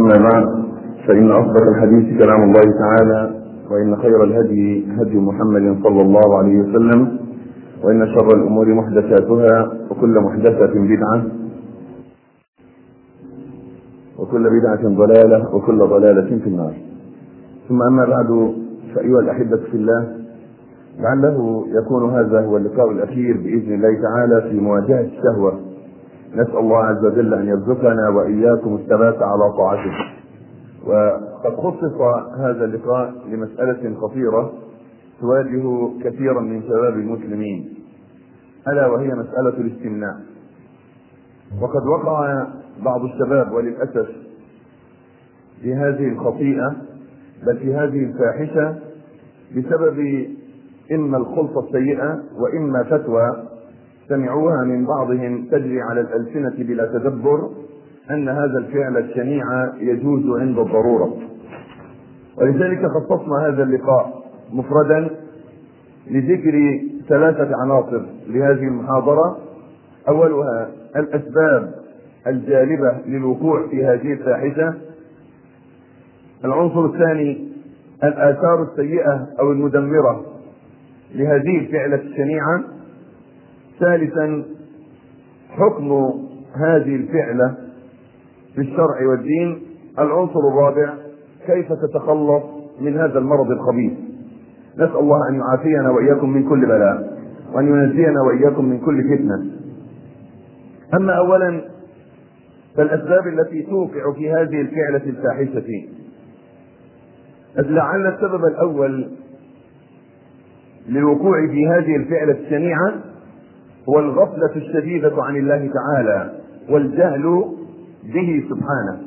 أما بعد فإن أصدق الحديث كلام الله تعالى وإن خير الهدي هدي محمد صلى الله عليه وسلم وإن شر الأمور محدثاتها وكل محدثة بدعة وكل بدعة ضلالة وكل ضلالة في النار. ثم أما بعد فأيها الأحبة في الله لعله يكون هذا هو اللقاء الأخير بإذن الله تعالى في مواجهة الشهوة. نسأل الله عز وجل أن يرزقنا وإياكم الثبات على طاعته. وقد خصص هذا اللقاء لمسألة خطيرة تواجه كثيرا من شباب المسلمين. ألا وهي مسألة الاستمناء. وقد وقع بعض الشباب وللأسف في هذه الخطيئة بل في هذه الفاحشة بسبب إما الخلطة السيئة وإما فتوى سمعوها من بعضهم تجري على الألسنة بلا تدبر أن هذا الفعل الشنيع يجوز عند الضرورة. ولذلك خصصنا هذا اللقاء مفردا لذكر ثلاثة عناصر لهذه المحاضرة. أولها الأسباب الجالبة للوقوع في هذه الفاحشة. العنصر الثاني الآثار السيئة أو المدمرة لهذه الفعلة الشنيعة. ثالثا حكم هذه الفعلة في الشرع والدين. العنصر الرابع كيف تتخلص من هذا المرض الخبيث؟ نسأل الله أن يعافينا وإياكم من كل بلاء وأن ينجينا وإياكم من كل فتنة. أما أولا فالأسباب التي توقع في هذه الفعلة الفاحشة. لعل السبب الأول للوقوع في هذه الفعلة الشنيعة هو الغفلة الشديدة عن الله تعالى والجهل به سبحانه.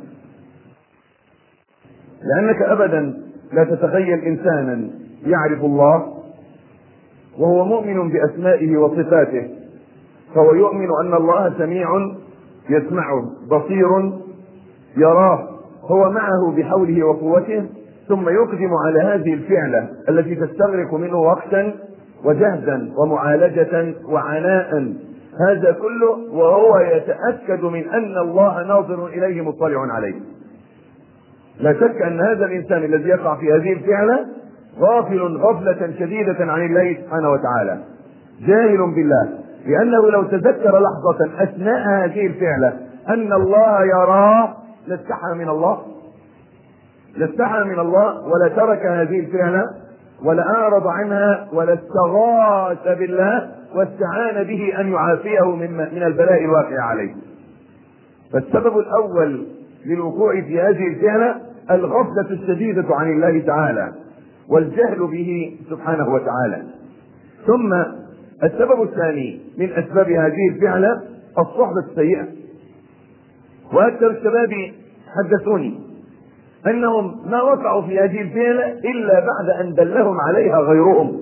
لأنك أبدا لا تتخيل إنسانا يعرف الله وهو مؤمن بأسمائه وصفاته فهو يؤمن أن الله سميع يسمعه بصير يراه هو معه بحوله وقوته ثم يقدم على هذه الفعلة التي تستغرق منه وقتا وجهدا ومعالجة وعناء. هذا كله وهو يتأكد من أن الله ناظر إليه مطلع عليه. لا شك أن هذا الإنسان الذي يقع في هذه الفعلة غافل غفلة شديدة عن الله سبحانه وتعالى. جاهل بالله لأنه لو تذكر لحظة أثناء هذه الفعلة أن الله يراه لاستحى من الله لاستحى من الله ولا ترك هذه الفعلة ولا أعرض عنها ولا استغاث بالله واستعان به أن يعافيه من من البلاء الواقع عليه. فالسبب الأول للوقوع في هذه الفعلة الغفلة الشديدة عن الله تعالى والجهل به سبحانه وتعالى. ثم السبب الثاني من أسباب هذه الفعلة الصحبة السيئة. وأكثر الشباب حدثوني أنهم ما وقعوا في هذه الفعلة إلا بعد أن دلهم عليها غيرهم.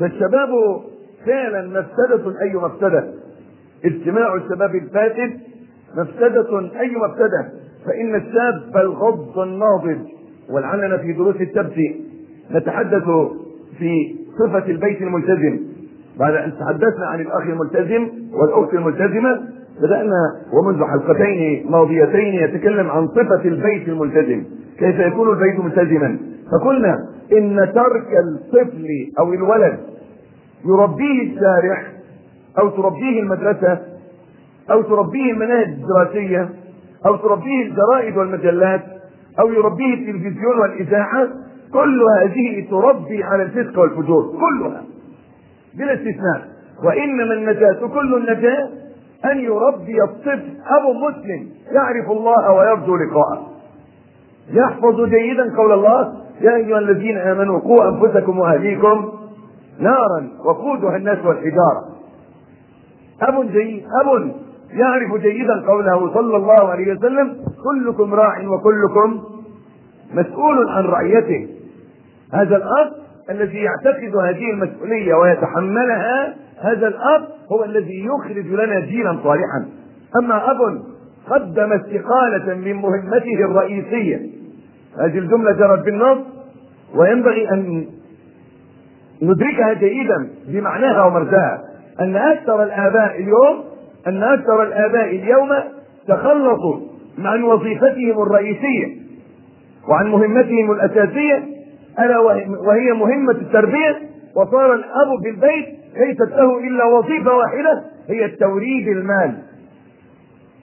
فالشباب فعلا مفسدة أي مفسدة. اجتماع الشباب الفاسد مفسدة أي مفسدة. فإن الشاب الغض الناضج ولعلنا في دروس السبت نتحدث في صفة البيت الملتزم. بعد أن تحدثنا عن الأخ الملتزم والأخت الملتزمة بدأنا ومنذ حلقتين ماضيتين يتكلم عن صفة البيت الملتزم. كيف يكون البيت ملتزما؟ فقلنا إن ترك الطفل أو الولد يربيه الشارع أو تربيه المدرسة أو تربيه المناهج الدراسية أو تربيه الجرائد والمجلات أو يربيه التلفزيون والإذاعة كل هذه تربي على الفسق والفجور كلها بلا استثناء. وإنما النجاة كل النجاة أن يربي الطفل أبو مسلم يعرف الله ويرجو لقاءه. يحفظ جيدا قول الله يا أيها الذين آمنوا قوا أنفسكم وأهليكم نارا وقودها الناس والحجارة. أب جيد أب يعرف جيدا قوله صلى الله عليه وسلم كلكم راع وكلكم مسؤول عن رعيته. هذا الأب الذي يعتقد هذه المسؤولية ويتحملها هذا الأب هو الذي يخرج لنا جيلا صالحا. أما أب قدم استقالة من مهمته الرئيسية. هذه الجملة جرت بالنص وينبغي أن ندركها جيدا بمعناها ومرجاها أن أكثر الآباء اليوم أن أكثر الآباء اليوم تخلصوا عن وظيفتهم الرئيسية وعن مهمتهم الأساسية ألا وهي مهمة التربية وصار الأب في البيت ليست له إلا وظيفة واحدة هي توريد المال.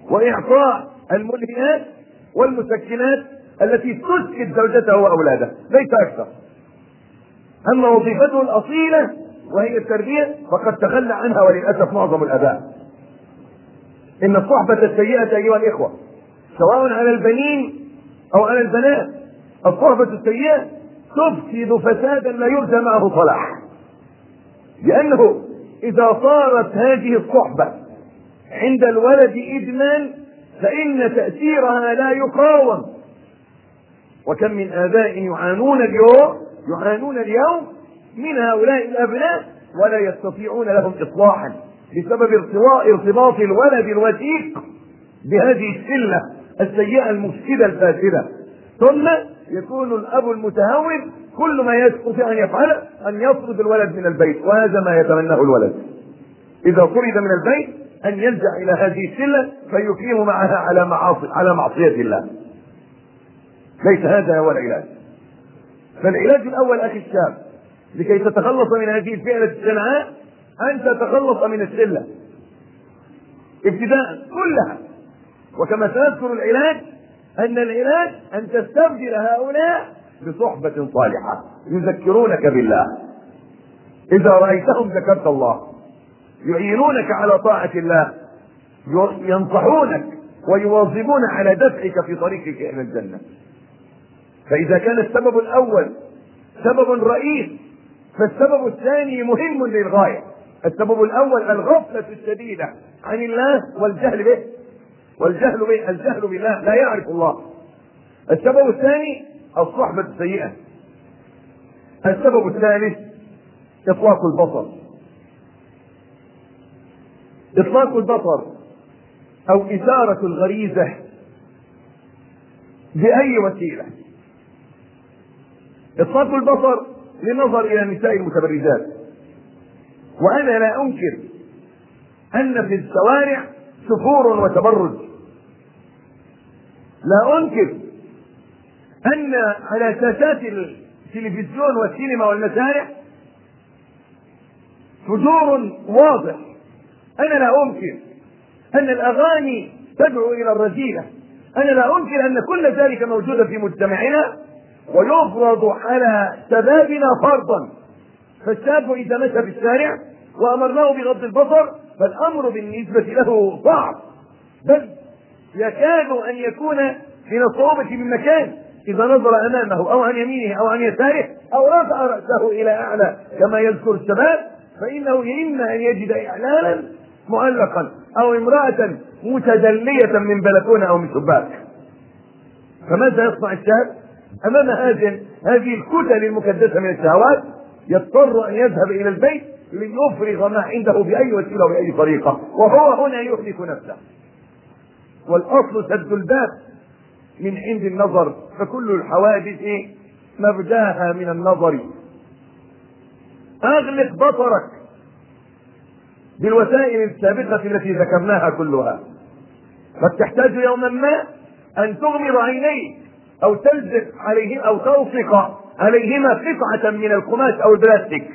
وإعطاء الملهيات والمسكنات التي تسكت زوجته وأولاده ليس أكثر. أما وظيفته الأصيلة وهي التربية فقد تخلى عنها وللأسف معظم الآباء. إن الصحبة السيئة أيها الإخوة سواء على البنين أو على البنات الصحبة السيئة تفسد فسادا لا يرجى معه صلاح. لأنه إذا صارت هذه الصحبة عند الولد إدمان فإن تأثيرها لا يقاوم. وكم من آباء يعانون اليوم يعانون اليوم من هؤلاء الأبناء ولا يستطيعون لهم إصلاحا بسبب ارتباط الولد الوثيق بهذه الشلة السيئة المفسدة الفاسدة. ثم يكون الأب المتهور كل ما يستطيع أن يفعله أن يطرد الولد من البيت وهذا ما يتمناه الولد. إذا طرد من البيت أن يلجأ إلى هذه الشلة فيقيم معها على معاصي على معصية الله. ليس هذا هو العلاج. فالعلاج الأول أخي الشاب لكي تتخلص من هذه الفئة الشنعاء أن تتخلص من الشلة ابتداء كلها. وكما سنذكر العلاج أن العلاج أن تستبدل هؤلاء بصحبة صالحة يذكرونك بالله. إذا رأيتهم ذكرت الله. يعينونك على طاعة الله. ينصحونك ويواظبون على دفعك في طريقك إلى الجنة. فإذا كان السبب الأول سبب رئيس فالسبب الثاني مهم للغاية. السبب الأول الغفلة الشديدة عن الله والجهل به. والجهل الجهل بالله لا يعرف الله. السبب الثاني الصحبة السيئة. السبب الثالث إطلاق البصر. إطلاق البصر أو إثارة الغريزة بأي وسيلة؟ إطلاق البصر للنظر إلى النساء المتبرجات. وأنا لا أنكر أن في الشوارع سفور وتبرج. لا أنكر أن على شاشات التلفزيون والسينما والمسارح فجور واضح. أنا لا أنكر أن الأغاني تدعو إلى الرذيلة. أنا لا أنكر أن كل ذلك موجود في مجتمعنا ويفرض على شبابنا فرضا. فالشاب إذا مشى في الشارع وأمرناه بغض البصر فالأمر بالنسبة له صعب. بل يكاد أن يكون من الصعوبة من مكان إذا نظر أمامه أو عن يمينه أو عن يساره أو رفع رأسه إلى أعلى كما يذكر الشباب فإنه إما أن يجد إعلانا معلقا أو امرأة متدلية من بلكونة أو من شباك فماذا يصنع الشاب؟ أمام هذه هذه الكتل المكدسة من الشهوات يضطر أن يذهب إلى البيت ليفرغ ما عنده بأي وسيلة وبأي طريقة وهو هنا يهلك نفسه والأصل سد الباب من عند النظر فكل الحوادث مبدأها من النظر. أغلق بصرك بالوسائل السابقة التي ذكرناها كلها. قد تحتاج يوما ما أن تغمض عينيك أو تلزق عليهم أو تلصق عليهما قطعة من القماش أو البلاستيك.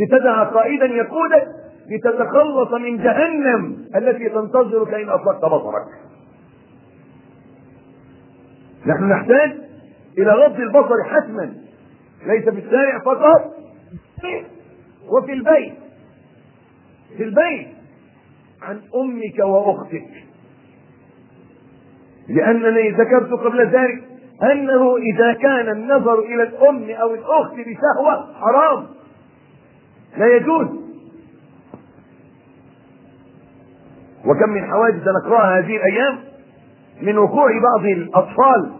لتدع قائدا يقودك لتتخلص من جهنم التي تنتظرك إن أطلقت بصرك. نحن نحتاج إلى غض البصر حتما. ليس في الشارع فقط وفي البيت. في البيت. عن أمك وأختك. لأنني ذكرت قبل ذلك أنه إذا كان النظر إلى الأم أو الأخت بشهوة حرام. لا يجوز. وكم من حوادث نقرأها هذه الأيام. من وقوع بعض الأطفال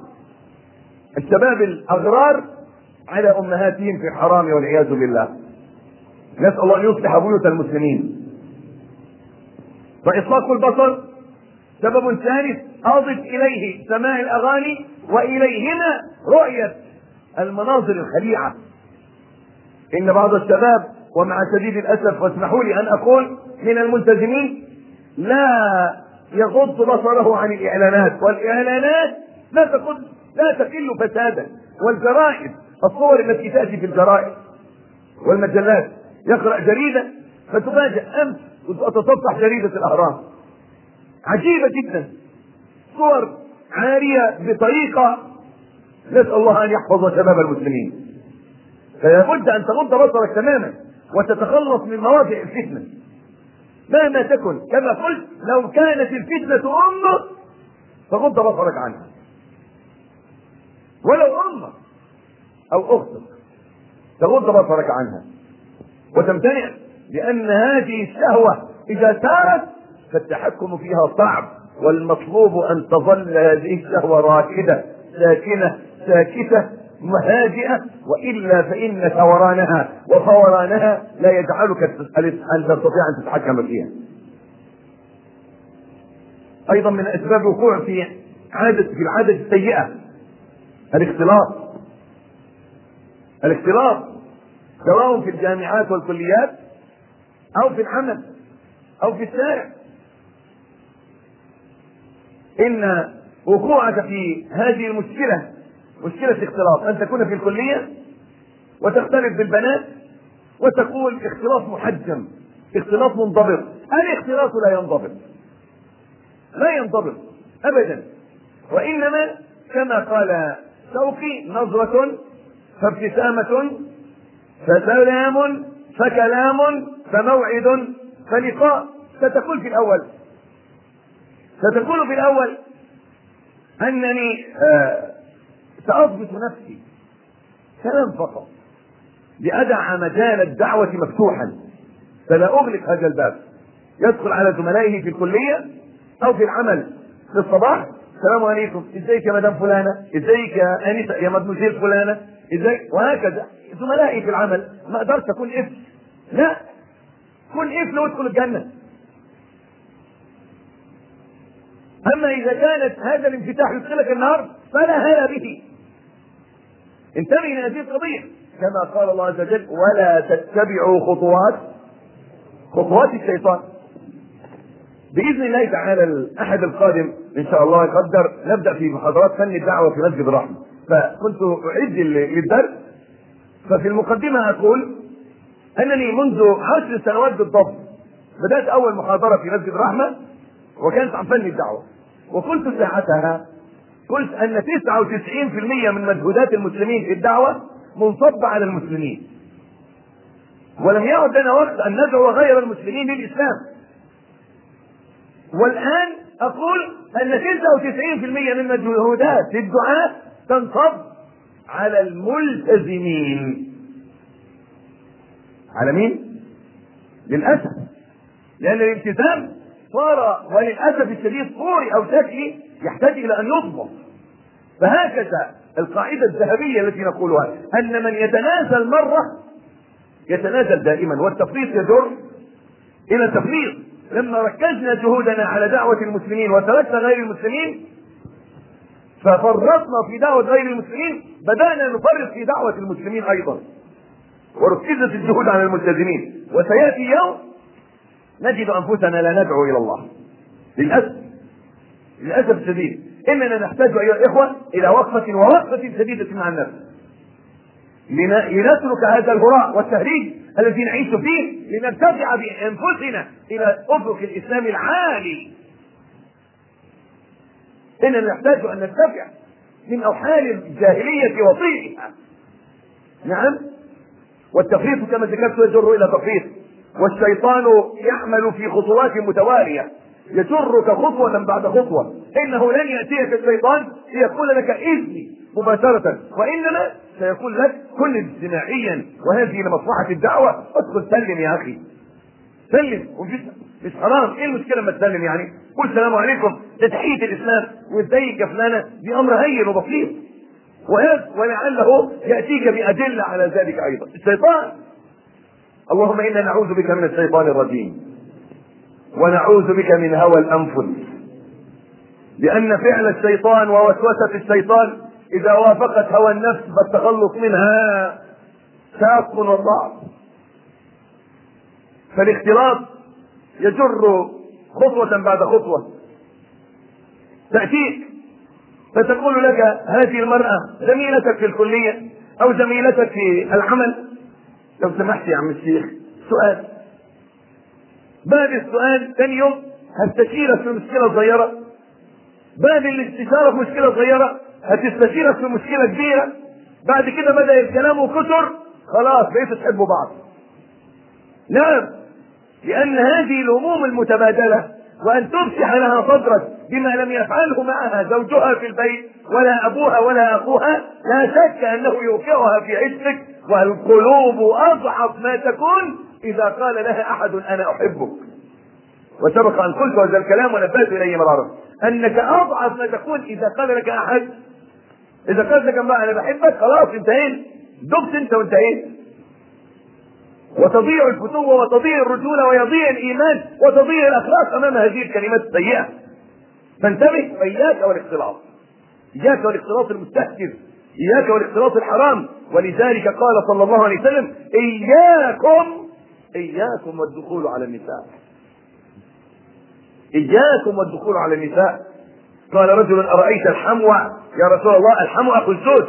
الشباب الأغرار على أمهاتهم في الحرام والعياذ بالله. نسأل الله أن يصلح بيوت المسلمين. فاطلاق البصر سبب ثالث أضف إليه سماع الأغاني وإليهما رؤية المناظر الخليعة. إن بعض الشباب ومع شديد الأسف واسمحوا لي أن أقول من الملتزمين لا يغض بصره عن الإعلانات والإعلانات لا تقل لا تقل فسادا والجرائد الصور التي تأتي في الجرائد والمجلات يقرأ جريدة فتفاجأ أمس كنت اتصفح جريدة الأهرام. عجيبة جدا. صور عارية بطريقة نسأل الله أن يحفظ شباب المسلمين. فلا بد أن تغض بصرك تماما وتتخلص من مواضع الفتنة. مهما تكن. كما قلت لو كانت الفتنة أمك فغض بصرك عنها. ولو أمك أو أختك تغض بصرك عنها. وتمتنع لأن هذه الشهوة إذا سارت فالتحكم فيها صعب والمطلوب أن تظل هذه الشهوة راكده ساكنة ساكتة. هادئة وإلا فإن ثورانها وفورانها لا يجعلك أن تستطيع أن تتحكم فيها. أيضا من أسباب الوقوع في عادة في العادة السيئة الاختلاط. الاختلاط سواء في الجامعات والكليات أو في العمل أو في الشارع. إن وقوعك في هذه المشكلة مشكلة اختلاط. أن تكون في الكلية وتختلط بالبنات وتقول اختلاط محجم اختلاط منضبط. الاختلاط لا ينضبط. لا ينضبط أبدا. وإنما كما قال شوقي نظرة فابتسامة فسلام فكلام فموعد فلقاء. ستقول في الأول ستقول في الأول أنني آه سأضبط نفسي. كلام فقط. لأدع مجال الدعوة مفتوحا. فلا أغلق هذا الباب. يدخل على زملائه في الكلية أو في العمل. في الصباح السلام عليكم. إزيك يا مدام فلانة؟ إزيك يا أنسة يا مدموزيل فلانة؟ إزيك؟ وهكذا. زملائي في العمل ما أقدرش أكون قفل لا. كن قفل وادخل الجنة. أما إذا كانت هذا الانفتاح يدخلك النار فلا هلا به. انتبه إلى هذه القضية. كما قال الله عز وجل ولا تتبعوا خطوات خطوات الشيطان. بإذن الله تعالى الأحد القادم إن شاء الله يقدر نبدأ في محاضرات فن الدعوة في مسجد الرحمة. فكنت اعد للدرس. ففي المقدمة أقول أنني منذ عشر سنوات بالضبط بدأت أول محاضرة في مسجد الرحمة وكانت عن فن الدعوة. وقلت ساعتها قلت أن 99% من مجهودات المسلمين في الدعوة منصبة على المسلمين. ولم يعد لنا وقت أن ندعو غير المسلمين للإسلام. والآن أقول أن 99% من مجهودات الدعاة تنصب على الملتزمين. على مين؟ للأسف. لأن الالتزام صار وللأسف الشديد صوري أو شكلي يحتاج إلى أن يضبط. فهكذا القاعدة الذهبية التي نقولها أن من يتنازل مرة يتنازل دائما والتفريط يجر إلى التفريط. لما ركزنا جهودنا على دعوة المسلمين وتركنا غير المسلمين ففرطنا في دعوة غير المسلمين بدأنا نفرط في دعوة المسلمين أيضا. وركزت الجهود على الملتزمين. وسيأتي يوم نجد أنفسنا لا ندعو إلى الله. للأسف. للأسف الشديد. إننا نحتاج أيها الإخوة إلى وقفة ووقفة شديدة مع النفس لنترك هذا الهراء والتهريج الذي نعيش فيه لنرتفع بأنفسنا إلى أفق الإسلام العالي. إننا نحتاج أن نرتفع من أوحال الجاهلية وطيئها نعم. والتفريط كما ذكرت يجر إلى تفريط. والشيطان يعمل في خطوات متواليه يجرك خطوة بعد خطوة. إنه لن يأتيك الشيطان ليقول لك إذني مباشرة. وإنما سيقول لك كن اجتماعيا. وهذه لمصلحة الدعوة. ادخل سلم يا أخي. سلم. مش حرام. إيه المشكلة لما تسلم يعني؟ قول السلام عليكم. تحيه الإسلام. وازيك يا فلانة؟ دي أمر هين وبسيط. ولعله يأتيك بأدلة على ذلك أيضا. الشيطان اللهم إنا نعوذ بك من الشيطان الرجيم. ونعوذ بك من هوى الأنفس. لأن فعل الشيطان ووسوسة الشيطان إذا وافقت هوى النفس فالتخلص منها شاق وصعب فالاختلاط يجر خطوة بعد خطوة. تأتيك فتقول لك هذه المرأة زميلتك في الكلية أو زميلتك في العمل لو سمحت يا عم الشيخ سؤال. بعد السؤال ثاني يوم هستشيرك في مشكلة صغيرة؟ بعد الاستشارة في مشكلة صغيرة هتستشيرك في مشكلة كبيرة؟ بعد كده بدأ الكلام وكثر خلاص بقيتوا تحبوا بعض. نعم لأن هذه الهموم المتبادلة وأن تمسح لها صدرك بما لم يفعله معها زوجها في البيت ولا أبوها ولا أخوها لا شك أنه يوقعها في عشقك والقلوب أضعف ما تكون إذا قال لها أحد أنا أحبك. وسبق أن قلت هذا الكلام ونبهت إليه مرارا. أنك أضعف ما تكون إذا قال لك أحد. إذا قال لك امرأة أنا بحبك خلاص انتهينا. دبت أنت وانتهيت وتضيع الفتوة وتضيع الرجولة ويضيع الإيمان وتضيع الأخلاق أمام هذه الكلمات السيئة. فانتبه وإياك والاختلاط. إياك والاختلاط المستهتر. إياك والاختلاط الحرام. ولذلك قال صلى الله عليه وسلم إياكم إياكم والدخول على النساء. إياكم والدخول على النساء. قال رجل أرأيت الحمو يا رسول الله الحمو أخو الزوج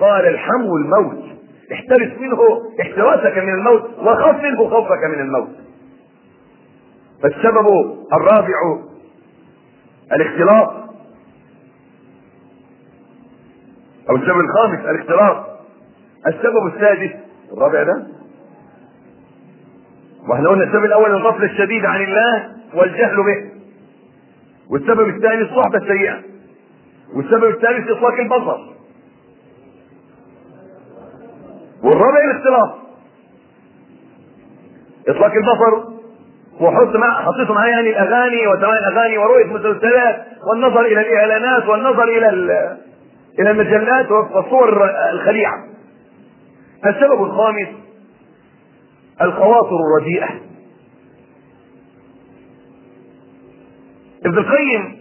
قال الحمو الموت احترس منه احتراسك من الموت وخف منه خوفك من الموت. فالسبب الرابع الاختلاط أو السبب الخامس الاختلاط السبب السادس الرابع ده وإحنا قلنا السبب الأول الغفلة الشديده عن الله والجهل به والسبب الثاني الصحبة السيئة والسبب الثالث إطلاق البصر والرابع الاختلاط. إطلاق البصر وحط مع حطيته معايا يعني الأغاني وسماع الأغاني ورؤيه مسلسلات والنظر إلى الإعلانات والنظر إلى إلى المجلات والصور الخليعة. السبب الخامس الخواطر الرديئة. ابن القيم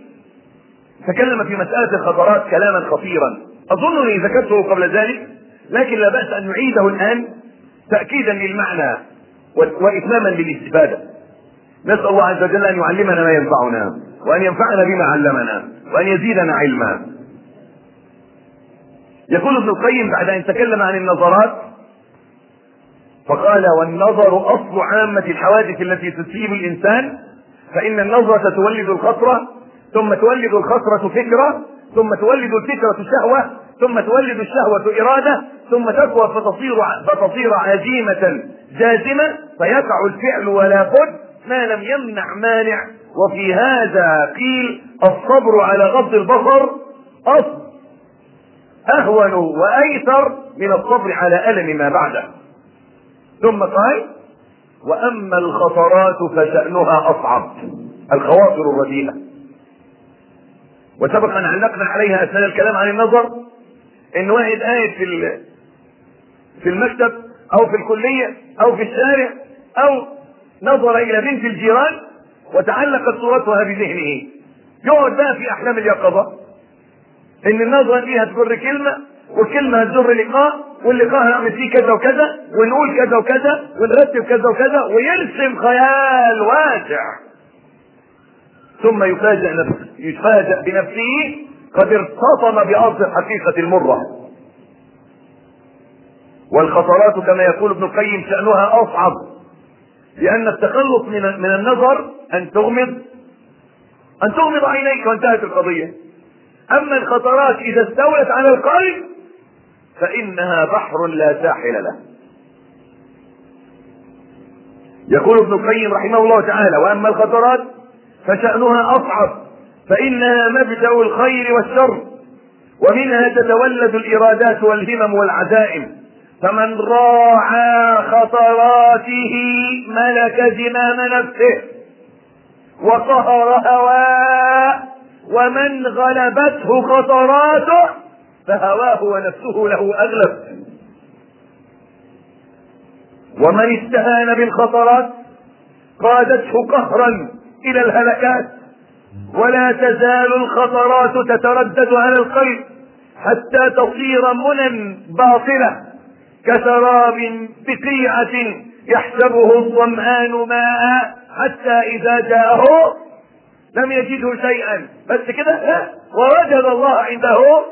تكلم في مسألة الخطرات كلاما خطيرا. أظنني ذكرته قبل ذلك لكن لا بأس أن نعيده الآن تأكيدا للمعنى وإتماما للاستفادة. نسأل الله عز وجل أن يعلمنا ما ينفعنا وأن ينفعنا بما علمنا وأن يزيدنا علما. يقول ابن القيم بعد أن تكلم عن النظرات فقال والنظر أصل عامة الحوادث التي تصيب الإنسان فإن النظرة تولد الخطرة ثم تولد الخطرة فكرة ثم تولد الفكرة شهوة ثم تولد الشهوة إرادة ثم تقوى فتصير فتصير عزيمة جازمة فيقع الفعل ولا بد ما لم يمنع مانع. وفي هذا قيل الصبر على غض البصر أصل أهون وأيسر من الصبر على ألم ما بعده. ثم قال وأما الخطرات فشأنها أصعب الخواطر الرديئة. وسبق أن علقنا عليها أثناء الكلام عن النظر إن واحد قاعد في في المكتب أو في الكلية أو في الشارع أو نظر إلى بنت الجيران وتعلقت صورتها بذهنه. يقعد بقى في أحلام اليقظة إن النظرة دي هتجر كلمة والكلمة هتجر لقاء واللقاء هنعمل فيه كذا وكذا ونقول كذا وكذا ونرتب كذا وكذا ويرسم خيال واسع. ثم يفاجأ نفسه يفاجأ بنفسه قد ارتطم بأرض الحقيقة المرة. والخطرات كما يقول ابن القيم شأنها أصعب لأن التخلص من من النظر أن تغمض أن تغمض عينيك وانتهت القضية. أما الخطرات إذا استولت على القلب فإنها بحر لا ساحل له. يقول ابن القيم رحمه الله تعالى وأما الخطرات فشأنها أصعب فإنها مبدأ الخير والشر ومنها تتولد الإرادات والهمم والعزائم. فمن راعى خطراته ملك زمام نفسه وقهر هواه ومن غلبته خطراته فهواه ونفسه له أغلب. ومن استهان بالخطرات قادته قهرا إلى الهلكات. ولا تزال الخطرات تتردد على القلب حتى تصير منى باطلة كسراب بقيعة يحسبه الظمآن ماء حتى إذا جاءه لم يجده شيئا. بس كده؟ ووجد الله عنده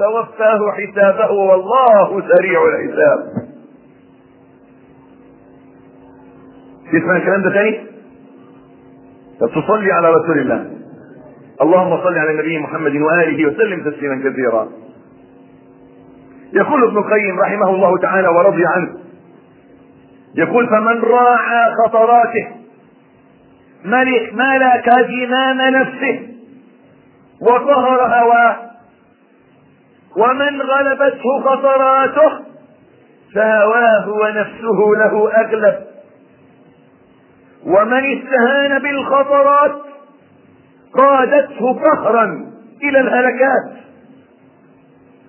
فوفاه حسابه والله سريع الحساب. تسمع الكلام ده تاني؟ طب تصلي على رسول الله. اللهم صل على النبي محمد وآله وسلم تسليما كثيرا. يقول ابن القيم رحمه الله تعالى ورضي عنه يقول فمن راعى خطراته ملك ملك زمام نفسه وظهر هواه ومن غلبته خطراته فهواه ونفسه له أغلب. ومن استهان بالخطرات قادته قهرا إلى الهلكات.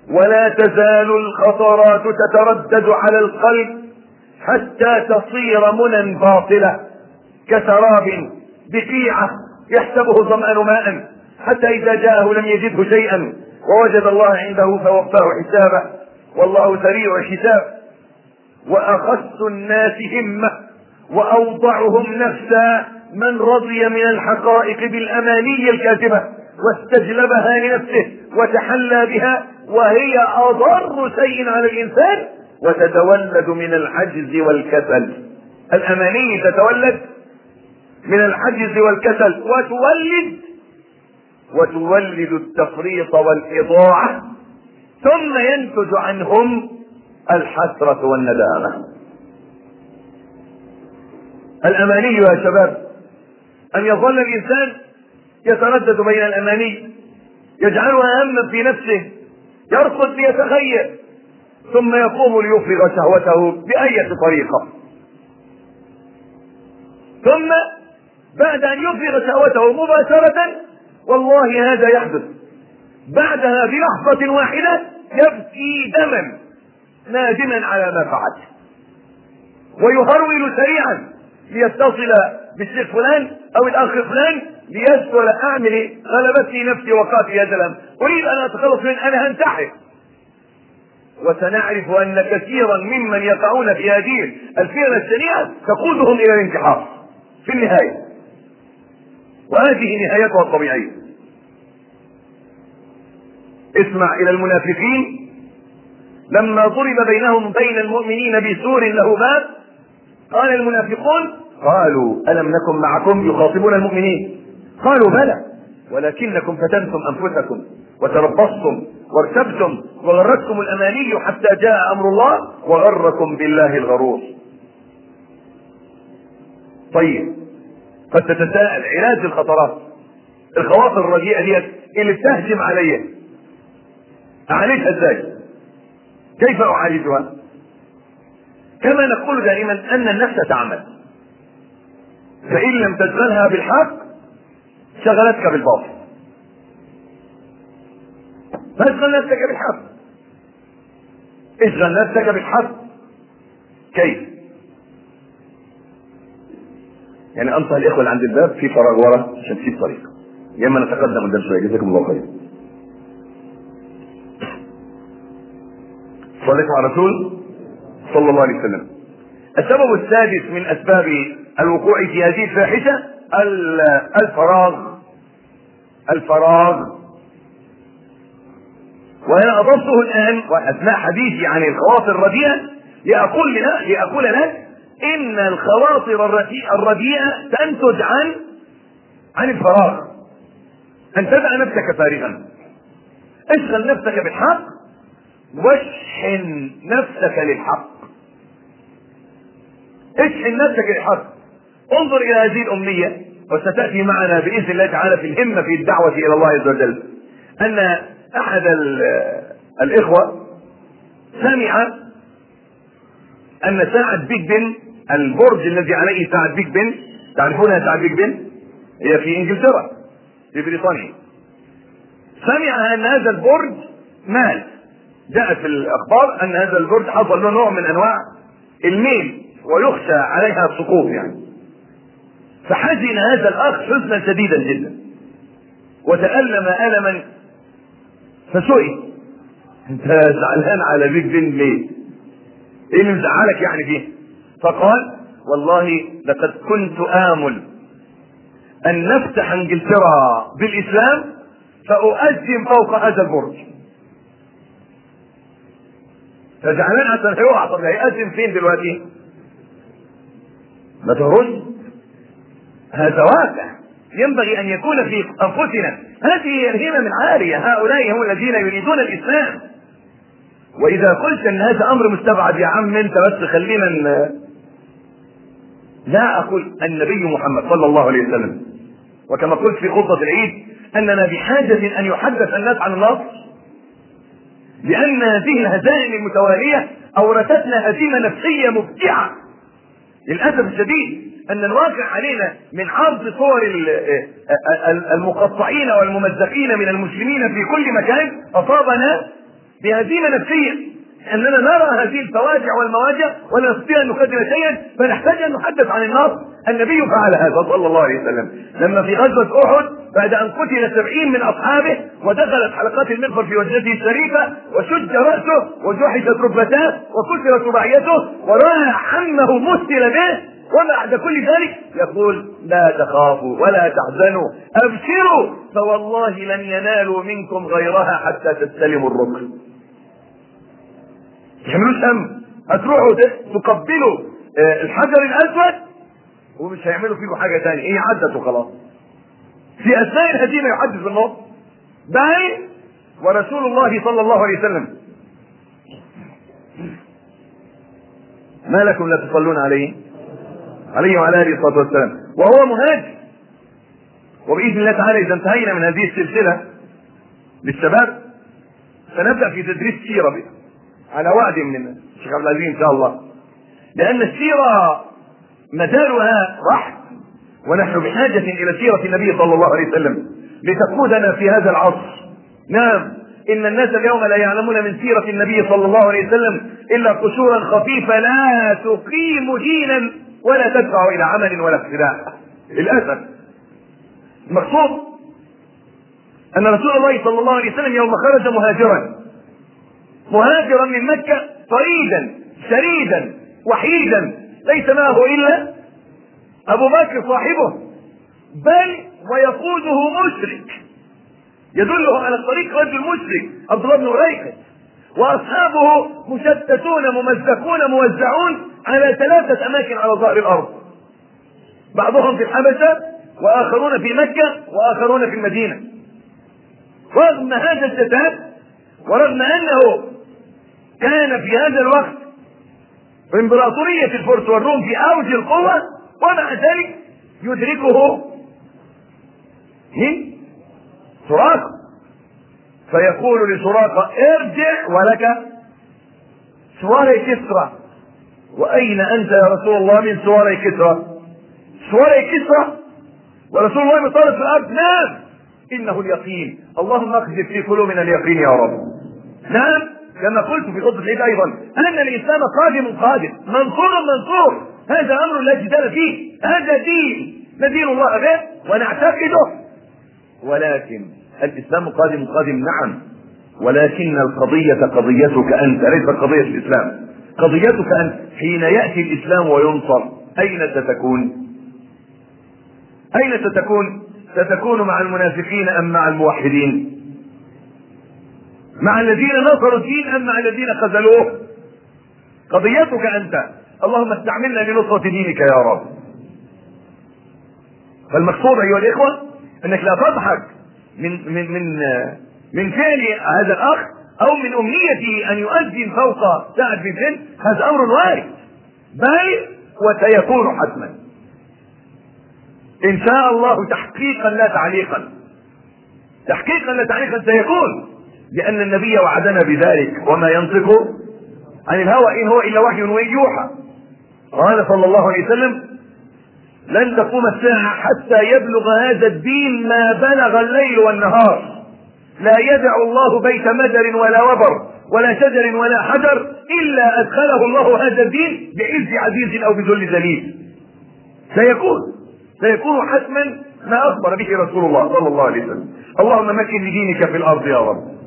ولا تزال الخطرات تتردد على القلب حتى تصير منى باطلة كسراب بقيعة يحسبه الظمان ماء حتى إذا جاءه لم يجده شيئا. ووجد الله عنده فوفاه حسابه والله سريع الحساب. واخس الناس همة وأوضعهم نفسا من رضي من الحقائق بالأماني الكاذبة واستجلبها لنفسه وتحلى بها وهي أضر شيء على الإنسان وتتولد من العجز والكسل. الأماني تتولد من العجز والكسل وتولد وتولد التفريط والإضاعة ثم ينتج عنهم الحسرة والندامة. الأماني يا شباب أن يظل الإنسان يتردد بين الأماني يجعلها هما في نفسه يرقد ليتخيل ثم يقوم ليفرغ شهوته بأية طريقة. ثم بعد أن يفرغ شهوته مباشرة والله هذا يحدث. بعدها بلحظة واحدة يبكي دما نادما على ما فعل ويهرول سريعا ليتصل بالشيخ فلان أو الأخ فلان ليذكر أعمل غلبتني نفسي وقاتي هذا الأمر. أريد أن أتخلص من أنا هنتحر وسنعرف أن كثيرا ممن يقعون في هذه الفئة الشنيعه تقودهم إلى الانتحار. في النهاية. وهذه نهايتها الطبيعية. اسمع إلى المنافقين. لما ضرب بينهم بين المؤمنين بسور له باب قال المنافقون قالوا ألم نكن معكم يخاطبون المؤمنين؟ قالوا بلى ولكنكم فتنتم أنفسكم وتربصتم وارتبتم وغرتكم الأماني حتى جاء أمر الله وغركم بالله الغرور. طيب قد تتساءل علاج الخطرات. الخواطر الرديئه ديت اللي بتهجم عليا أعالجها إزاي؟ كيف أعالجها؟ كما نقول دائما أن النفس تعمل. فإن لم تشغلها بالحق شغلتك بالباطل. فاشغل نفسك بالحق. اشغل نفسك بالحق؟ كيف؟ يعني أنصح الإخوة اللي عند الباب في فراغ ورا عشان تسيب طريق. يا إما نتقدم قدام شوية. جزاكم الله خير. صليت على الرسول صلى الله عليه وسلم. السبب السادس من أسباب الوقوع في هذه الفاحشة الفراغ. الفراغ. وأنا أضفته الآن وأثناء حديثي عن الخواطر الرديئة لاقول لنا لاقول لك إن الخواطر الرديئة تنتج عن عن الفراغ. أن تدع نفسك فارغا. اشغل نفسك بالحق واشحن نفسك للحق. اشحن نفسك للحق. انظر إلى هذه الأمنية وستأتي معنا بإذن الله تعالى في الهمة في الدعوة إلى الله عز وجل. أن أحد الإخوة سمع أن بيج بن البرج الذي عليه ساعه بيج بن تعرفونها ساعه بيج بن؟ هي في إنجلترا في بريطانيا. سمع أن هذا البرج مات جاء في الأخبار أن هذا البرج حصل له نوع من أنواع الميل ويخشى عليها السقوط يعني. فحزن هذا الأخ حزنا شديدا جدا. وتألم ألما فسئل. أنت زعلان على بيج بن ليه؟ إيه اللي مزعلك يعني فيه؟ فقال والله لقد كنت آمل أن نفتح إنجلترا بالإسلام فأؤذن فوق هذا البرج فزعلان عشان هيقع طب هيأذن فين دلوقتي؟ ما تهرج. هذا واقع. ينبغي أن يكون في أنفسنا. هذه هي الهمم العاليه هؤلاء هم الذين يريدون الإسلام. وإذا قلت أن هذا أمر مستبعد يا عم أنت بس خلينا. لا أقول النبي محمد صلى الله عليه وسلم وكما قلت في خطبة العيد أننا بحاجة أن يحدث الناس عن النصر لأن هذه الهزائم المتوالية أورثتنا هزيمة نفسية مبدعة. للأسف الشديد أن الواقع علينا من عرض صور المقطعين والممزقين من المسلمين في كل مكان أصابنا بهزيمة نفسية. أننا نرى هذه الفواجع والمواجع ولا نستطيع أن نقدم شيئا فنحتاج أن نحدث عن النصر النبي فعل هذا صلى الله عليه وسلم. لما في غزوة أحد بعد أن قتل سبعين من أصحابه ودخلت حلقات المغفر في وجهته الشريفة وشج رأسه وجحشت ركبتاه وكسرت رباعيته ورأى عمه مثل به وبعد كل ذلك يقول لا تخافوا ولا تحزنوا أبشروا فوالله لن ينالوا منكم غيرها حتى تستلموا الركن. يعملوش هم هتروحوا تقبلوا الحجر الأسود ومش هيعملوا فيكم حاجة ثانية هي عدت وخلاص في أثناء الهزيمة يحدث بالنص باين ورسول الله صلى الله عليه وسلم. ما لكم لا تصلون عليه؟ عليه وعلى آله الصلاة والسلام. وهو مهاجر. وبإذن الله تعالى إذا انتهينا من هذه السلسلة للشباب سنبدأ في تدريس سيرة. على وعد من الشيخ عبد العزيز إن شاء الله. لأن السيرة مجالها بحث ونحن بحاجة إلى سيرة النبي صلى الله عليه وسلم لتقودنا في هذا العصر. نعم إن الناس اليوم لا يعلمون من سيرة النبي صلى الله عليه وسلم إلا قشورا خفيفة لا تقيم دينا ولا تدفع إلى عمل ولا ابتداء للأسف. المقصود أن رسول الله صلى الله عليه وسلم يوم خرج مهاجرا. مهاجرا من مكة طريدا شريدا وحيدا. ليس معه إلا أبو بكر صاحبه. بل ويقوده مشرك. يدله على الطريق رجل مشرك عبد الله بن ريحه وأصحابه مشتتون ممزقون موزعون على ثلاثة أماكن على ظهر الأرض. بعضهم في الحبشة وآخرون في مكة وآخرون في المدينة. رغم هذا الشتات ورغم أنه كان في هذا الوقت إمبراطورية الفرس والروم في أوج القوة ومع ذلك يدركه من سراقة فيقول لسراقة ارجع ولك سواري كسرى. وأين أنت يا رسول الله من سواري كسرى؟ سواري كسرى. ورسول الله بطالب في الأرض نعم إنه اليقين. اللهم اقذف في قلوبنا اليقين يا رب. نعم كما قلت في خطبة العيد أيضا أن الاسلام قادم قادم منصور منصور. هذا أمر لا جدال فيه هذا دين. ندين الله به ونعتقده. ولكن الإسلام قادم قادم نعم. ولكن القضية قضيتك أنت ليست قضية الإسلام. قضيتك أنت حين يأتي الإسلام وينصر أين ستكون؟ أين ستكون؟ ستكون مع المنافقين أم مع الموحدين؟ مع الذين نصروا الدين أم مع الذين خذلوه؟ قضيتك أنت. اللهم استعملنا لنصرة دينك يا رب. فالمقصود أيها الإخوة أنك لا تضحك من من من من فعل هذا الأخ أو من أمنيته أن يؤذن فوق ساعة في الفيلم هذا أمر وارد. بل وسيكون حتما. إن شاء الله تحقيقا لا تعليقا. تحقيقا لا تعليقا سيكون. لأن النبي وعدنا بذلك. وما ينطق عن الهوى. إن هو إلا وحي يوحى. قال صلى الله عليه وسلم لن تقوم الساعة حتى يبلغ هذا الدين ما بلغ الليل والنهار. لا يدع الله بيت مدر ولا وبر ولا شجر ولا حجر إلا أدخله الله هذا الدين بعز عزيز أو بذل ذليل. سيكون سيكون حتما ما أخبر به رسول الله صلى الله عليه وسلم. اللهم مكن لدينك في الأرض يا رب.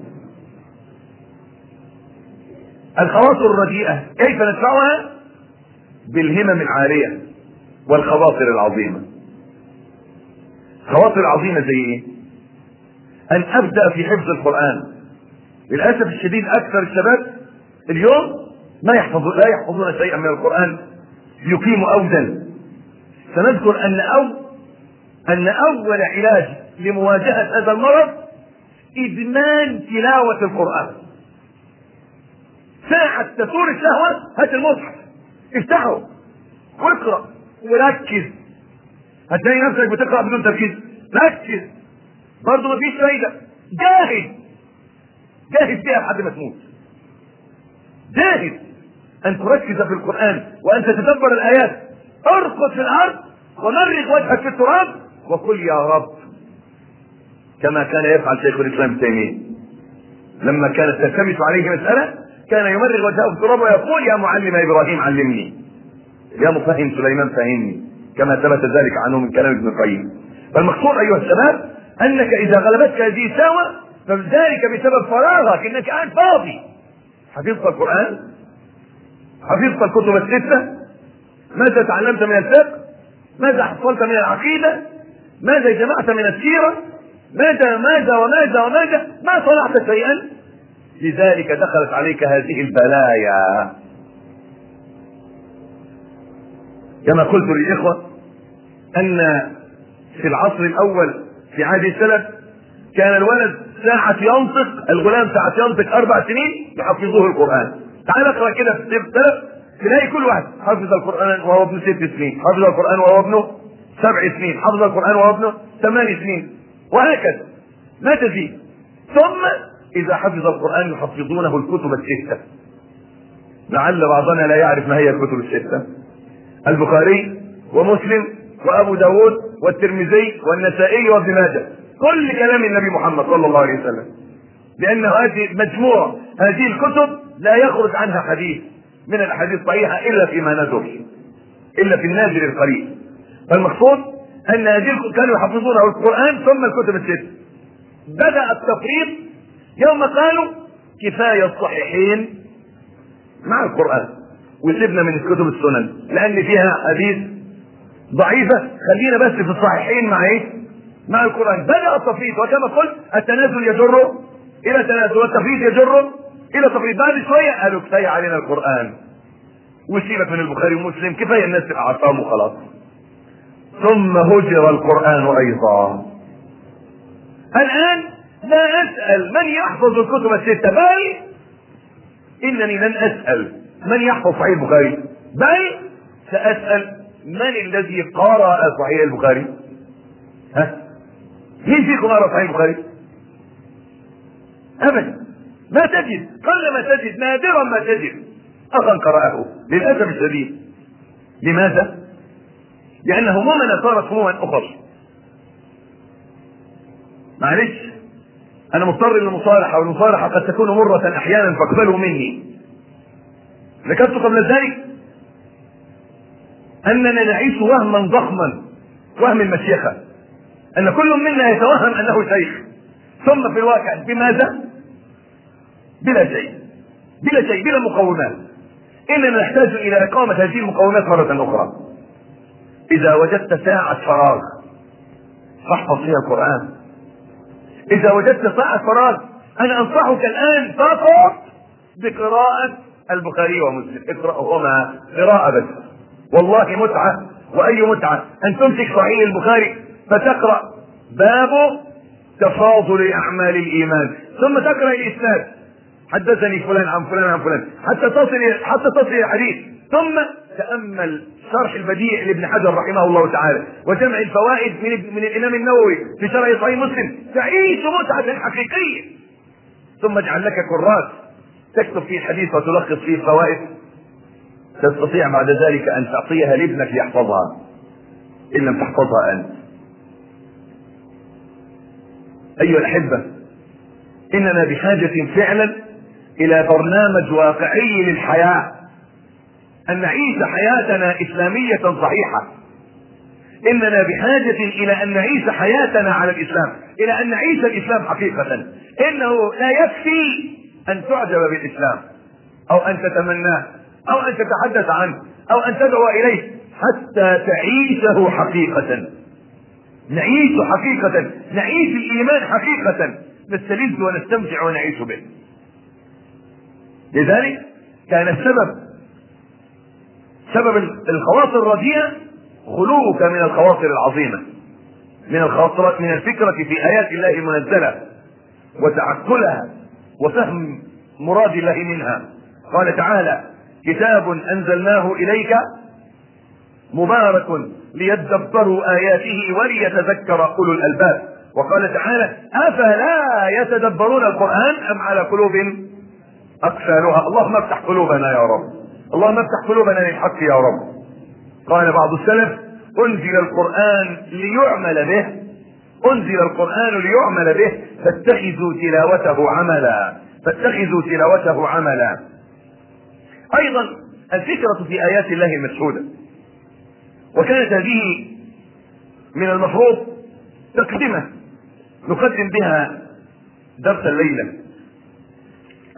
الخواطر الرديئة كيف ندفعها؟ بالهمم العالية والخواطر العظيمة. خواطر عظيمة زي إيه؟ أن أبدأ في حفظ القرآن. للأسف الشديد أكثر الشباب اليوم ما يحفظون لا يحفظون شيئا من القرآن. يقيم اودا سنذكر أن أو أن أول علاج لمواجهة هذا المرض إدمان تلاوة القرآن. ساعة تثور الشهوة هات المصحف. افتحه. واقرأ. وركز. هتلاقي نفسك بتقرأ بدون تركيز. ركز. برضه مفيش فايدة. جاهد جاهد فيها لحد ما تموت. جاهد أن تركز في القرآن وأن تتدبر الآيات. ارقد في الأرض ومرغ وجهك في التراب وقل يا رب. كما كان يفعل شيخ الإسلام ابن تيمية. لما كانت تلتمس عليه مسألة كان يمرغ وجهه في التراب ويقول يا معلم إبراهيم علمني. يا مفهم سليمان فهمني. كما ثبت ذلك عنه من كلام ابن القيم. فالمقصود أيها الشباب أنك إذا غلبتك هذه الشهوه فذلك بسبب فراغك إنك قاعد فاضي. حفظت القرآن؟ حفظت الكتب الستة؟ ماذا تعلمت من الفقه؟ ماذا حصلت من العقيدة؟ ماذا جمعت من السيرة؟ ماذا ماذا وماذا وماذا؟ ما صنعت شيئا؟ لذلك دخلت عليك هذه البلايا. كما قلت للإخوة أن في العصر الأول في عهد السلف كان الولد ساعة ينطق الغلام ساعة ينطق أربع سنين يحفظوه القرآن. تعال اقرأ كده في السلف تلاقي كل واحد حفظ القرآن وهو ابن ست سنين حفظ القرآن وهو ابنه سبع سنين حفظ القرآن وهو ابنه ثمان سنين وهكذا. لا تزيد. ثم إذا حفظ القرآن يحفظونه الكتب الستة. لعل بعضنا لا يعرف ما هي الكتب الستة. البخاري ومسلم وأبو داود والترمذي والنسائي وابن ماجه. كل كلام النبي محمد صلى الله عليه وسلم. لأن هذه مجموعة هذه الكتب لا يخرج عنها حديث. من الأحاديث الصحيحة إلا فيما نزل. إلا في النازل القريب. فالمقصود أن هذه كانوا يحفظون القرآن ثم الكتب الستة. بدأ التفريط يوم قالوا كفاية الصحيحين مع القرآن. وسيبنا من كتب السنن لأن فيها حديث ضعيفة. خلينا بس في الصحيحين مع إيه؟ مع القرآن. بدأ التفريط وكما قلت التنازل يجر إلى تنازل والتفريط يجر إلى تفريط بعد شوية قالوا كفاية علينا القرآن. وسيبك من البخاري ومسلم كفاية الناس تبقى عصام وخلاص. ثم هجر القرآن أيضا. الآن لا أسأل من يحفظ الكتب الستة. بل إنني لن أسأل من يحفظ صحيح البخاري. بل سأسأل من الذي قرأ صحيح البخاري. ها؟ مين فيكم قرأ صحيح البخاري؟ أبدا. ما تجد. قل ما تجد. نادرا ما تجد. أخا قرأه. للأسف الشديد. لماذا؟ لأن همومنا صارت هموما أخرى. معلش. أنا مضطر للمصالحه والمصالحه قد تكون مرة أحيانا فاقبلوا مني. ذكرت قبل ذلك أننا نعيش وهما ضخما وهم المشيخة أن كل منا يتوهم أنه شيخ. ثم في الواقع بماذا؟ بلا شيء بلا شيء بلا مقومات. إننا نحتاج إلى إقامة هذه المقومات مرة أخرى. إذا وجدت ساعة فراغ فاحفظ فيها القرآن. إذا وجدت ساعة فراغ أنا أنصحك الآن فقط بقراءة البخاري ومسلم. اقرأهما قراءة بس. والله متعة وأي متعة؟ أن تمسك صحيح البخاري فتقرأ. باب تفاضل أعمال الإيمان. ثم تقرأ الإسناد. حدثني فلان عن فلان عن فلان. حتى تصل حتى تصل الحديث. ثم تأمل شرح البديع لابن حجر رحمه الله تعالى وجمع الفوائد من من الإمام النووي في شرح صحيح مسلم. تعيش متعة حقيقية. ثم اجعل لك كراس تكتب فيه الحديث وتلخص فيه الفوائد. تستطيع بعد ذلك أن تعطيها لابنك ليحفظها إن لم تحفظها أنت. أيها الأحبة إننا بحاجة فعلا إلى برنامج واقعي للحياة. أن نعيش حياتنا إسلامية صحيحة. إننا بحاجة إلى أن نعيش حياتنا على الإسلام إلى أن نعيش الإسلام حقيقة. إنه لا يكفي أن تعجب بالإسلام أو أن تتمناه أو أن تتحدث عنه أو أن تدعو إليه حتى تعيشه حقيقة. نعيش حقيقة نعيش الإيمان حقيقة. نستلذ ونستمتع ونعيش به. لذلك كان السبب سبب الخواطر الرديئة خلوك من الخواطر العظيمة من الخاطرات من الفكرة في آيات الله المنزلة وتعقلها وفهم مراد الله منها. قال تعالى كتاب أنزلناه إليك مبارك ليدبروا آياته وليتذكر أولو الألباب. وقال تعالى أفلا يتدبرون القرآن أم على قلوب أقفالها؟ اللهم افتح قلوبنا يا رب. اللهم افتح قلوبنا للحق يا رب. قال بعض السلف أنزل القرآن ليعمل به. أنزل القرآن ليعمل به. فاتخذوا تلاوته عملا. فاتخذوا تلاوته عملا. أيضا الفكرة في آيات الله المشهودة. وكانت هذه من المفروض تقدمة. نقدم بها درس الليلة.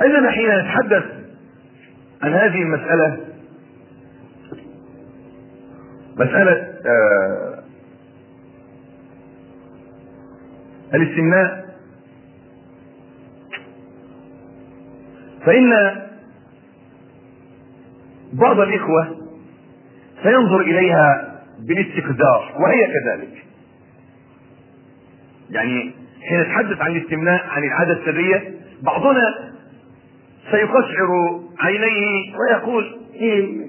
أيضا حين نتحدث عن هذه المسألة مسألة آه الاستمناء. فإن بعض الإخوة سينظر إليها بالاستقدار وهي كذلك. يعني حين نتحدث عن الاستمناء عن العادة السرية بعضنا سيقشعر عينيه ويقول إيه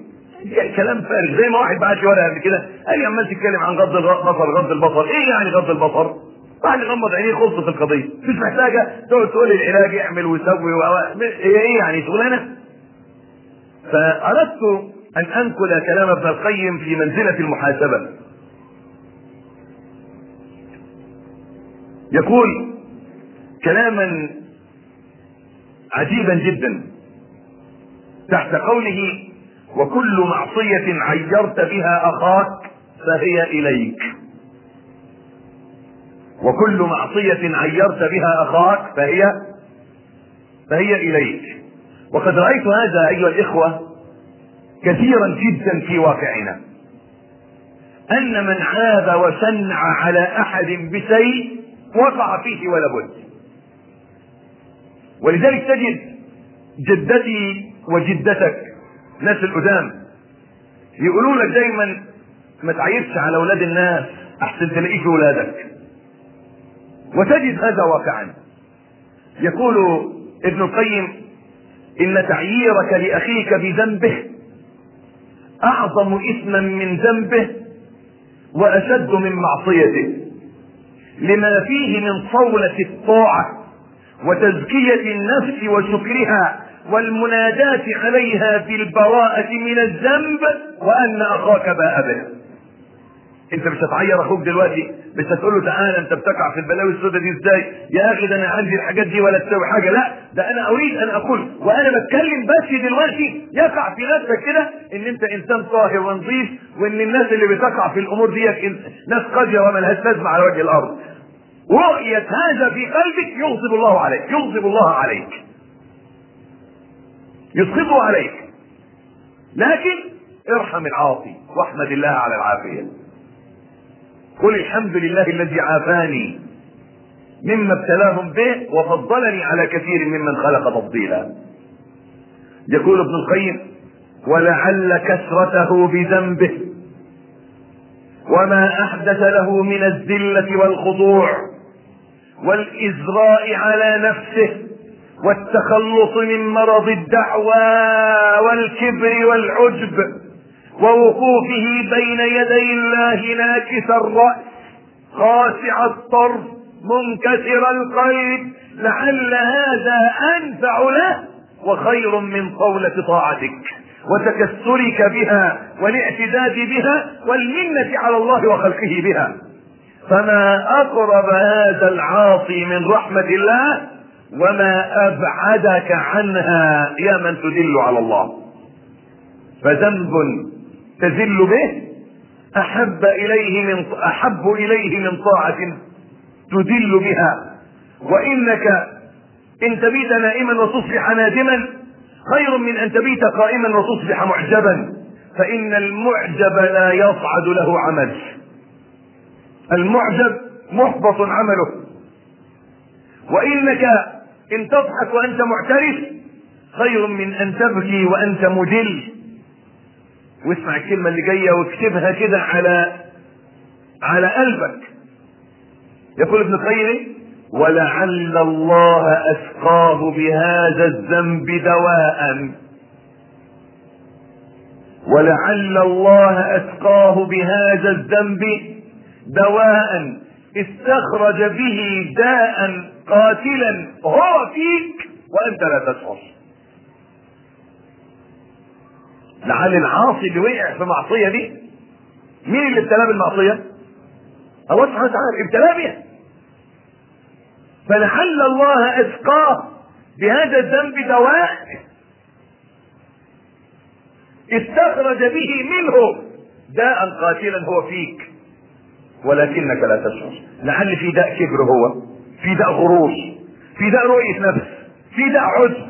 كلام فارغ زي ما واحد بعت لي ورقه قبل كده قال لي عمال تتكلم عن غض البصر غض البصر إيه يعني غض البصر؟ بعد غمض عينيه خلصت القضية مش محتاجة تقعد تقول العلاج اعمل وسوي و... هي إيه يعني شغلانة؟ فأردت أن أنقل كلام ابن القيم في منزلة المحاسبة يقول كلاما عجيبا جدا. تحت قوله وكل معصية عيرت بها أخاك فهي إليك. وكل معصية عيرت بها أخاك فهي فهي إليك. وقد رأيت هذا أيها الإخوة كثيرا جدا في واقعنا. أن من عاب وشنع على أحد بشيء وقع فيه ولا بد. ولذلك تجد جدتي وجدتك ناس القدام يقولوا لك دايما ما تعيبش على أولاد الناس أحسن تلاقيه في ولادك وتجد هذا واقعا. يقول ابن القيم إن تعييرك لأخيك بذنبه أعظم اثما من ذنبه وأشد من معصيته لما فيه من صولة الطاعة وتزكية النفس وشكرها والمناداة عليها بالبراءة من الذنب وأن أخاك باء به. أنت مش هتعير أخوك دلوقتي مش هتقول له تعالى أنت بتقع في البلاوي السوداء دي إزاي؟ يا أخي ده أنا عندي الحاجات دي ولا تسوي حاجة، لا ده أنا أريد أن أقول وأنا بتكلم بس دلوقتي يقع في نفسك كده إن أنت إنسان طاهر ونظيف وإن الناس اللي بتقع في الأمور دي ناس قذرة ملهاش لازمة على وجه الأرض. رؤية هذا في قلبك يغضب الله عليك، يغضب الله عليك. يسخطه عليك. لكن ارحم العاصي واحمد الله على العافية. قل الحمد لله الذي عافاني مما ابتلاهم به وفضلني على كثير ممن خلق تفضيلا. يقول ابن القيم ولعل كثرته بذنبه وما أحدث له من الذلة والخضوع والإزراء على نفسه والتخلص من مرض الدعوى والكبر والعجب ووقوفه بين يدي الله ناكس الرأس خاشع الطرف منكسر القلب لعل هذا أنفع له وخير من طولة طاعتك وتكسرك بها والاعتداد بها والمنة على الله وخلقه بها فما أقرب هذا العاصي من رحمة الله وما أبعدك عنها يا من تدل على الله. فذنب تذل به أحب إليه من أحب إليه من طاعة تدل بها. وإنك إن تبيت نائما وتصبح نادما خير من أن تبيت قائما وتصبح معجبا. فإن المعجب لا يصعد له عمل. المعجب محبط عمله. وإنك إن تضحك وأنت معترف خير من أن تبكي وأنت مدل. واسمع الكلمة اللي جاية واكتبها كده على على قلبك. يقول ابن القيم ولعل الله أسقاه بهذا الذنب دواء ولعل الله أسقاه بهذا الذنب دواء استخرج به داء قاتلا هو فيك وأنت لا تشعر. لعل العاصي اللي وقع في معصية دي. مين اللي ابتلاه بالمعصية؟ الله سبحانه وتعالى ابتلاه بها فلعل الله اسقاه بهذا الذنب دواء استخرج به منه داء قاتلا هو فيك. ولكنك لا تشعر. لعل في داء كبر هو في داء غرور في داء رؤية نفس في داء عجب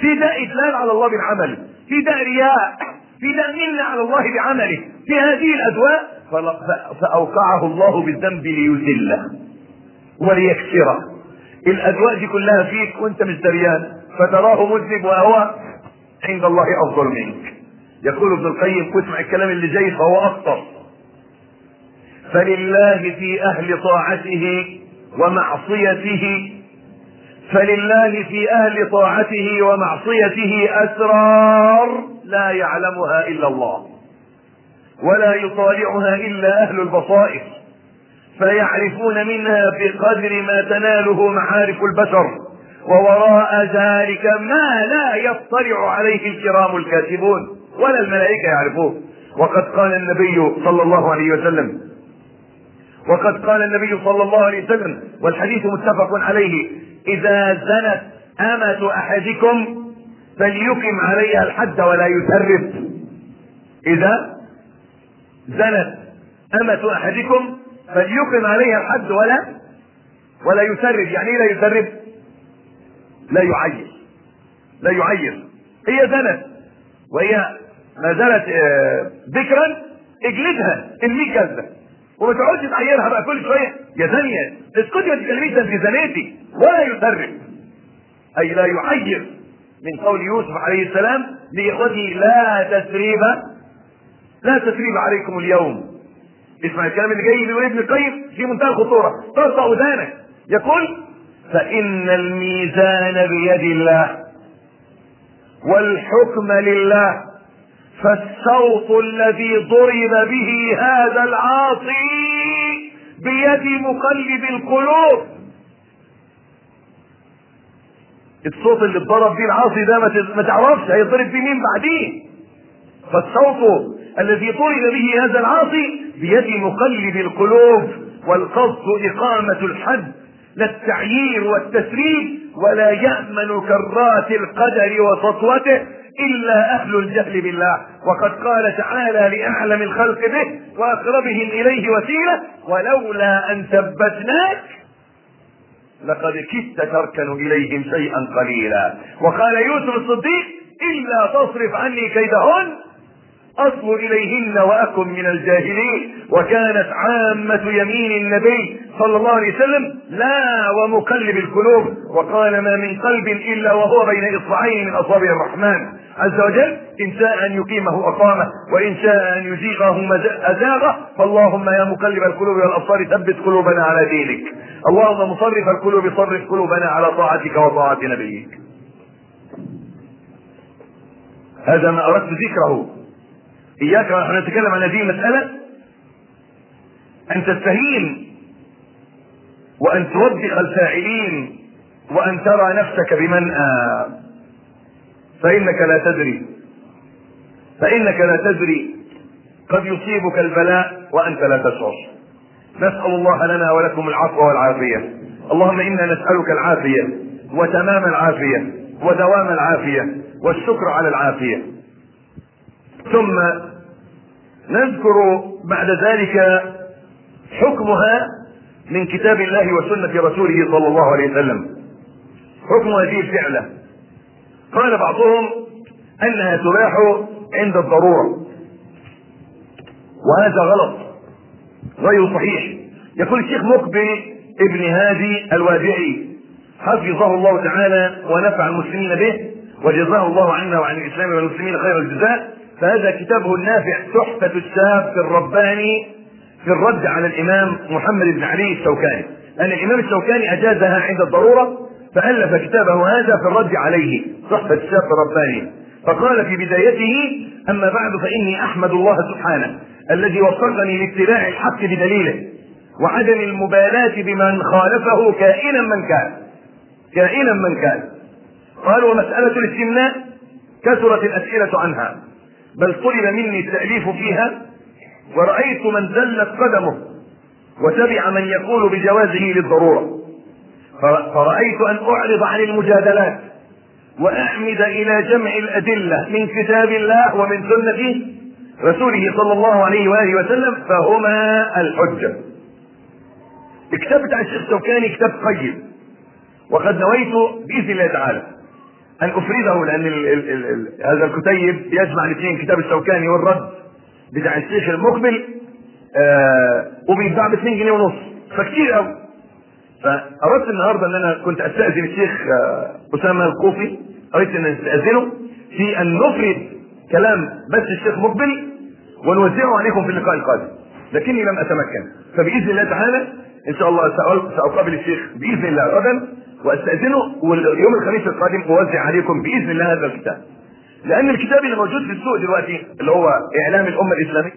في داء إدلال على الله بالعمل في داء رياء في داء منة على الله بعمله. في هذه الأدواء فأوقعه الله بالذنب ليذله وليكسره الأدواء دي كلها فيك وأنت مش دريان فتراه مذنب وهو عند الله أفضل منك. يقول ابن القيم واسمع الكلام اللي جاي فهو أخطر. فلله في أهل طاعته ومعصيته فلله في أهل طاعته ومعصيته أسرار لا يعلمها إلا الله ولا يطالعها إلا أهل البصائر فيعرفون منها بقدر ما تناله معارف البشر ووراء ذلك ما لا يطلع عليه الكرام الكاتبون ولا الملائكة يعرفوه. وقد قال النبي صلى الله عليه وسلم وقد قال النبي صلى الله عليه وسلم والحديث متفق عليه إذا زنت أمة أحدكم فليقم عليها الحد ولا يسرف. إذا زنت أمة أحدكم فليقم عليها الحد ولا ولا يسرف. يعني إيه لا يسرف؟ لا يعير. لا يعير. هي زنت. وهي ما زالت ذكرا اجلدها ارميك جلده وما تقعدش تعيرها بقى كل شوية. يا ثانية اسكتي ما تتكلميش انت زنيتي ولا يسرف أي لا يعير من قول يوسف عليه السلام لاخوته لا تسريب لا تسريب عليكم اليوم. اسمع الكلام اللي جاي بيقول ابن القيم في منتهى الخطورة. ترفع ودانك يقول فإن الميزان بيد الله والحكم لله. فالصوت الذي ضرب به هذا العاصي بيد مقلب القلوب. الصوت اللي اتضرب بيه العاصي ده ما تعرفش هيضرب بيه مين بعديه فالصوت الذي ضرب به هذا العاصي بيد مقلب القلوب والقصد إقامة الحد لا التعيير والتسريب ولا يأمن كرات القدر وسطوته. إلا أهل الجهل بالله. وقد قال تعالى لأعلم الخلق به وأقربهم إليه وسيلة ولولا أن ثبتناك لقد كدت تركن إليهم شيئا قليلا. وقال يوسف الصديق إلا تصرف عني كيدهن أصل إليهن وأكن من الجاهلين. وكانت عامة يمين النبي صلى الله عليه وسلم لا ومقلب القلوب. وقال ما من قلب إلا وهو بين إصبعين من أصابع الرحمن. عز وجل إن شاء أن يقيمه أقامة وإن شاء أن يزيغه أزاغه فاللهم يا مقلب القلوب والأبصار ثبت قلوبنا على دينك. اللهم مصرف القلوب صرف قلوبنا على طاعتك وطاعة نبيك. هذا ما أردت ذكره. إياك ونحن نتكلم عن هذه المسألة. أن تستهين وأن توبخ الفاعلين وأن ترى نفسك بمنأى فإنك لا تدري. فإنك لا تدري. قد يصيبك البلاء وأنت لا تشعر. نسأل الله لنا ولكم العفو والعافية. اللهم إنا نسألك العافية وتمام العافية ودوام العافية والشكر على العافية. ثم نذكر بعد ذلك حكمها من كتاب الله وسنة رسوله صلى الله عليه وسلم. حكم هذه الفعلة. قال بعضهم أنها تباح عند الضرورة. وهذا غلط. غير صحيح. يقول الشيخ مقبل ابن هادي الوادعي حفظه الله تعالى ونفع المسلمين به وجزاه الله عنا وعن الإسلام والمسلمين خير الجزاء. فهذا كتابه النافع تحفة الشاب الرباني في الرد على الإمام محمد بن علي الشوكاني. ان الإمام الشوكاني أجازها عند الضرورة فألف كتابه هذا في الرد عليه تحفة الشاب الرباني. فقال في بدايته أما بعد فإني أحمد الله سبحانه الذي وفقني لاتباع الحق بدليله وعدم المبالاة بمن خالفه كائنا من كان. كائنا من كان. قال ومسألة الاستمناء كثرت الأسئلة عنها. بل طلب مني التأليف فيها ورأيت من زلت قدمه وتبع من يقول بجوازه للضرورة. فرأيت أن أعرض عن المجادلات وأعمد إلى جمع الأدلة من كتاب الله ومن سنة رسوله صلى الله عليه وآله وسلم فهما الحجة. الكتاب بتاع الشيخ الشوكاني كتاب قيم وقد نويت بإذن الله تعالى. أن أفرده لأن ال ال ال ال هذا الكتيب يجمع الاثنين كتاب الشوكاني والرد بتاع الشيخ المقبل آه وبيتباع ب 2 جنيه ونص. فكتير قوي فأردت النهارده أن أنا كنت أستأذن الشيخ آه أسامة القوفي أردت أن أستأذنه في أن نفرد كلام بس الشيخ مقبل ونوزعه عليكم في اللقاء القادم. لكني لم أتمكن. فبإذن الله تعالى إن شاء الله سأقابل الشيخ بإذن الله غدا. وأستأذنه واليوم الخميس القادم أوزع عليكم بإذن الله هذا الكتاب. لأن الكتاب اللي موجود في السوق دلوقتي اللي هو إعلام الأمة الإسلامية